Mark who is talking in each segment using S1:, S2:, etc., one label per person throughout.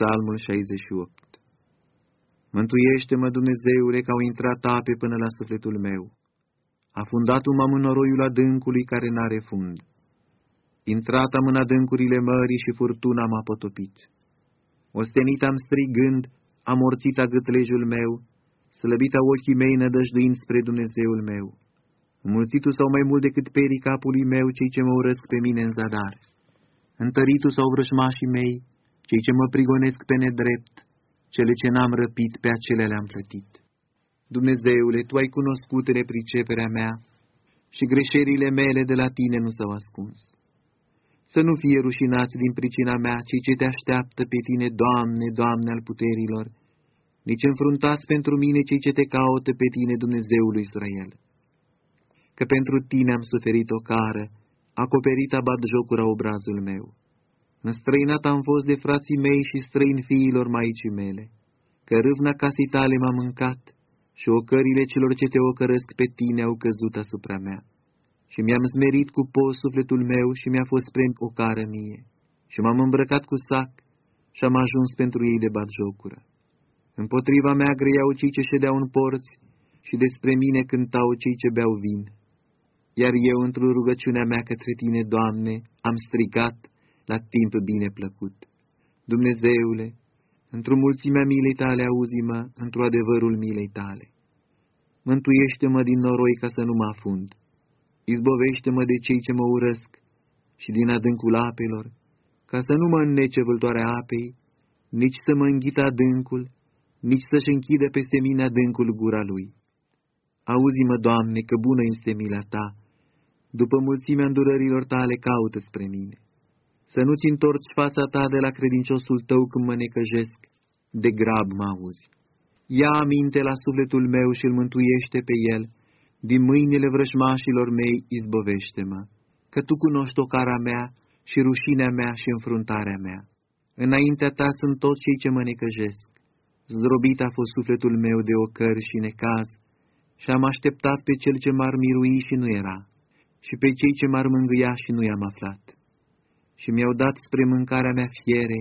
S1: Psalmul 68 Mântuiește-mă, Dumnezeule, că au intrat ape până la sufletul meu. A fundat un am în noroiul adâncului care n-are fund. Intrat am în adâncurile mării și furtuna m-a potopit. Ostenit am strigând, am morțit a gâtlejul meu, slăbit a ochii mei nădăjduind spre Dumnezeul meu. Mulțitul sau mai mult decât perii capului meu cei ce mă urăsc pe mine în zadar. Întăritul sau vrășmașii mei, cei ce mă prigonesc pe nedrept, cele ce n-am răpit, pe acele le-am plătit. Dumnezeule, Tu ai cunoscut nepriceperea mea și greșelile mele de la Tine nu s-au ascuns. Să nu fie rușinați din pricina mea cei ce Te așteaptă pe Tine, Doamne, Doamne al puterilor, nici înfruntați pentru mine cei ce Te caută pe Tine, Dumnezeul Israel. Că pentru Tine am suferit o cară, acoperit abat jocura obrazul meu. Înstrăinat am fost de frații mei și străin fiilor maicii mele, că râvna casei tale m-a mâncat și ocările celor ce te ocărăsc pe tine au căzut asupra mea. Și mi-am smerit cu post sufletul meu și mi-a fost prem o cară mie. Și m-am îmbrăcat cu sac și am ajuns pentru ei de jocură. Împotriva mea greiau cei ce ședeau în porți și despre mine cântau cei ce beau vin. Iar eu, într-o rugăciunea mea către tine, Doamne, am strigat la timp bine plăcut. Dumnezeule, într-o mulțimea milei tale auzi-mă, într-o adevărul milei tale. Mântuiește-mă din noroi ca să nu mă afund. Izbovește-mă de cei ce mă urăsc și din adâncul apelor, ca să nu mă înnece vâltoarea apei, nici să mă înghită adâncul, nici să-și închidă peste mine adâncul gura lui. Auzi-mă, Doamne, că bună este mila Ta, după mulțimea îndurărilor tale caută spre mine să nu-ți întorci fața ta de la credinciosul tău când mă necăjesc, de grab mă auzi. Ia aminte la sufletul meu și îl mântuiește pe el, din mâinile vrășmașilor mei izbovește-mă, că tu cunoști ocara mea și rușinea mea și înfruntarea mea. Înaintea ta sunt toți cei ce mă necăjesc. Zdrobit a fost sufletul meu de ocări și necaz, și am așteptat pe cel ce m-ar mirui și nu era, și pe cei ce m-ar mângâia și nu i-am aflat și mi-au dat spre mâncarea mea fiere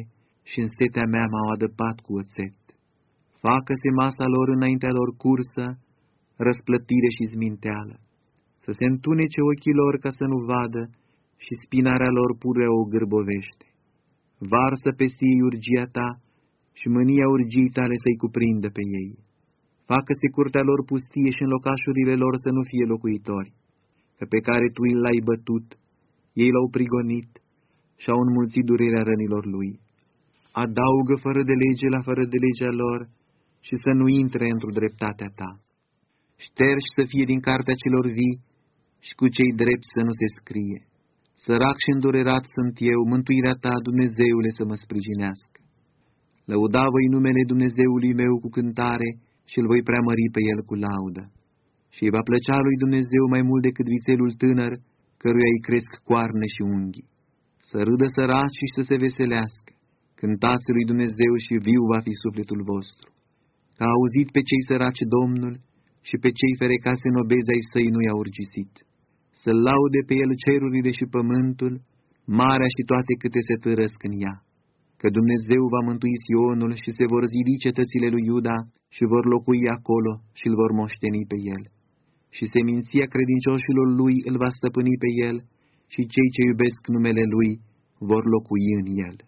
S1: și în setea mea m-au adăpat cu oțet. Facă-se masa lor înaintea lor cursă, răsplătire și zminteală, să se întunece ochii lor ca să nu vadă și spinarea lor pure o gârbovește. Varsă pe ei urgia ta și mânia urgii tale să-i cuprindă pe ei. Facă-se curtea lor pustie și în locașurile lor să nu fie locuitori, că pe care tu l-ai bătut, ei l-au prigonit, și au înmulțit durerea rănilor lui. Adaugă fără de lege la fără de legea lor și să nu intre într-o dreptatea ta. Ștergi să fie din cartea celor vii și cu cei drepți să nu se scrie. Sărac și îndurerat sunt eu, mântuirea ta, Dumnezeule, să mă sprijinească. Lăuda voi numele Dumnezeului meu cu cântare și îl voi preamări pe el cu laudă. Și îi va plăcea lui Dumnezeu mai mult decât vițelul tânăr, căruia îi cresc coarne și unghii să râdă săraci și să se veselească. Cântați lui Dumnezeu și viu va fi sufletul vostru. Că a auzit pe cei săraci Domnul și pe cei ferecați în obezi ai săi nu i-a urgisit. Să laude pe el cerurile și pământul, marea și toate câte se târăsc în ea. Că Dumnezeu va mântui Sionul și se vor zidi cetățile lui Iuda și vor locui acolo și îl vor moșteni pe el. Și seminția credincioșilor lui îl va stăpâni pe el și cei ce iubesc numele Lui vor locui în el.